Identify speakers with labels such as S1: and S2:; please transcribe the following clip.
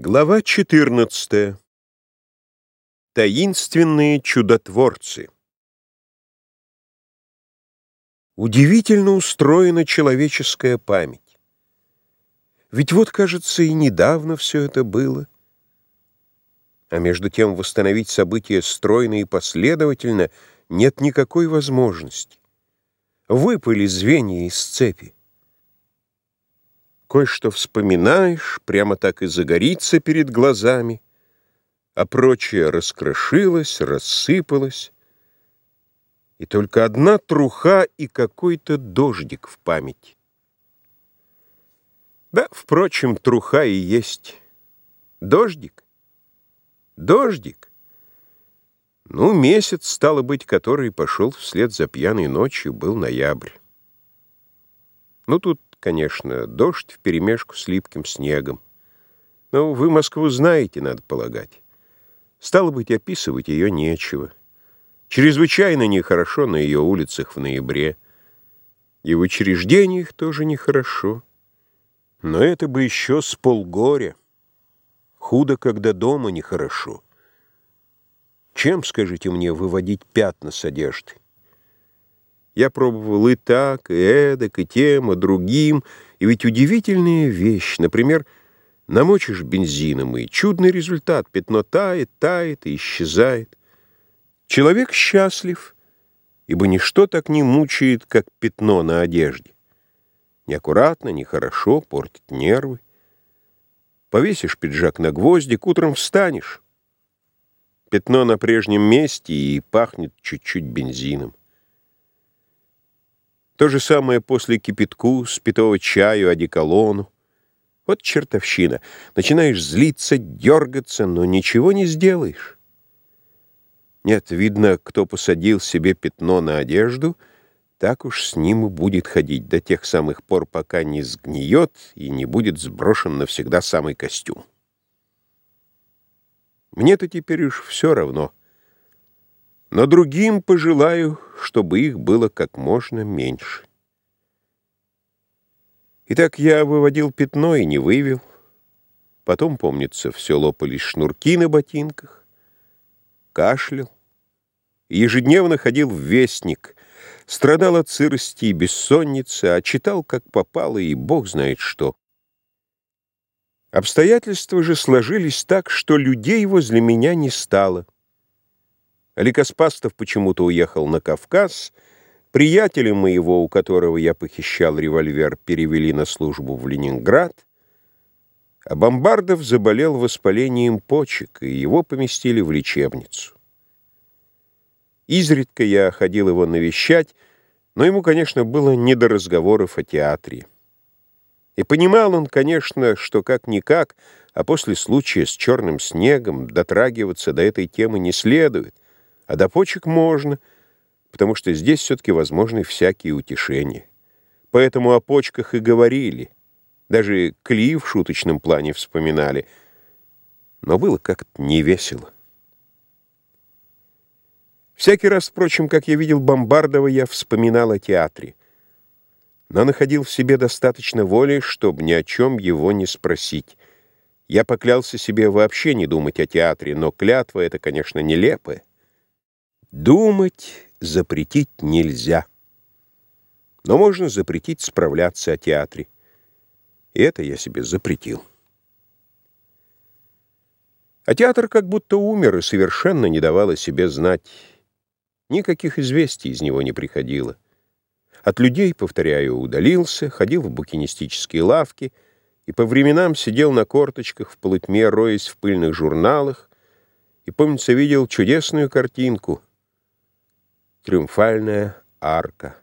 S1: Глава 14. Таинственные чудотворцы. Удивительно устроена человеческая память. Ведь вот, кажется, и недавно все это было. А между тем восстановить события стройно и последовательно нет никакой возможности. Выпали звенья из цепи. Кое-что вспоминаешь, прямо так и загорится перед глазами, а прочее раскрошилось, рассыпалось, и только одна труха и какой-то дождик в памяти. Да, впрочем, труха и есть. Дождик? Дождик? Ну, месяц, стало быть, который пошел вслед за пьяной ночью, был ноябрь. Ну, тут конечно, дождь вперемешку с липким снегом. Но вы Москву знаете, надо полагать. Стало быть, описывать ее нечего. Чрезвычайно нехорошо на ее улицах в ноябре. И в учреждениях тоже нехорошо. Но это бы еще с полгоря. Худо, когда дома нехорошо. Чем, скажите мне, выводить пятна с одежды? Я пробовал и так, и эдак, и тем, и другим. И ведь удивительная вещь. Например, намочишь бензином, и чудный результат. Пятно тает, тает и исчезает. Человек счастлив, ибо ничто так не мучает, как пятно на одежде. Неаккуратно, нехорошо, портит нервы. Повесишь пиджак на гвоздик, утром встанешь. Пятно на прежнем месте и пахнет чуть-чуть бензином. То же самое после кипятку, спитого чаю, одеколону. Вот чертовщина. Начинаешь злиться, дергаться, но ничего не сделаешь. Нет, видно, кто посадил себе пятно на одежду, так уж с ним и будет ходить до тех самых пор, пока не сгниет и не будет сброшен навсегда самый костюм. Мне-то теперь уж все равно — но другим пожелаю, чтобы их было как можно меньше. Итак, я выводил пятно и не вывел. Потом, помнится, все лопались шнурки на ботинках, кашлял. Ежедневно ходил в вестник, страдал от сырости и бессонницы, а читал, как попало, и бог знает что. Обстоятельства же сложились так, что людей возле меня не стало — Ликоспастов почему-то уехал на Кавказ. Приятеля моего, у которого я похищал револьвер, перевели на службу в Ленинград. А Бомбардов заболел воспалением почек, и его поместили в лечебницу. Изредка я ходил его навещать, но ему, конечно, было не до разговоров о театре. И понимал он, конечно, что как-никак, а после случая с черным снегом дотрагиваться до этой темы не следует — а до почек можно, потому что здесь все-таки возможны всякие утешения. Поэтому о почках и говорили. Даже Кли в шуточном плане вспоминали. Но было как-то невесело. Всякий раз, впрочем, как я видел Бомбардова, я вспоминал о театре. Но находил в себе достаточно воли, чтобы ни о чем его не спросить. Я поклялся себе вообще не думать о театре, но клятва — это, конечно, нелепая. Думать запретить нельзя. Но можно запретить справляться о театре. И это я себе запретил. А театр как будто умер и совершенно не давал о себе знать. Никаких известий из него не приходило. От людей, повторяю, удалился, ходил в букинистические лавки и по временам сидел на корточках в полутьме, роясь в пыльных журналах, и, помнится, видел чудесную картинку — Триумфальная арка.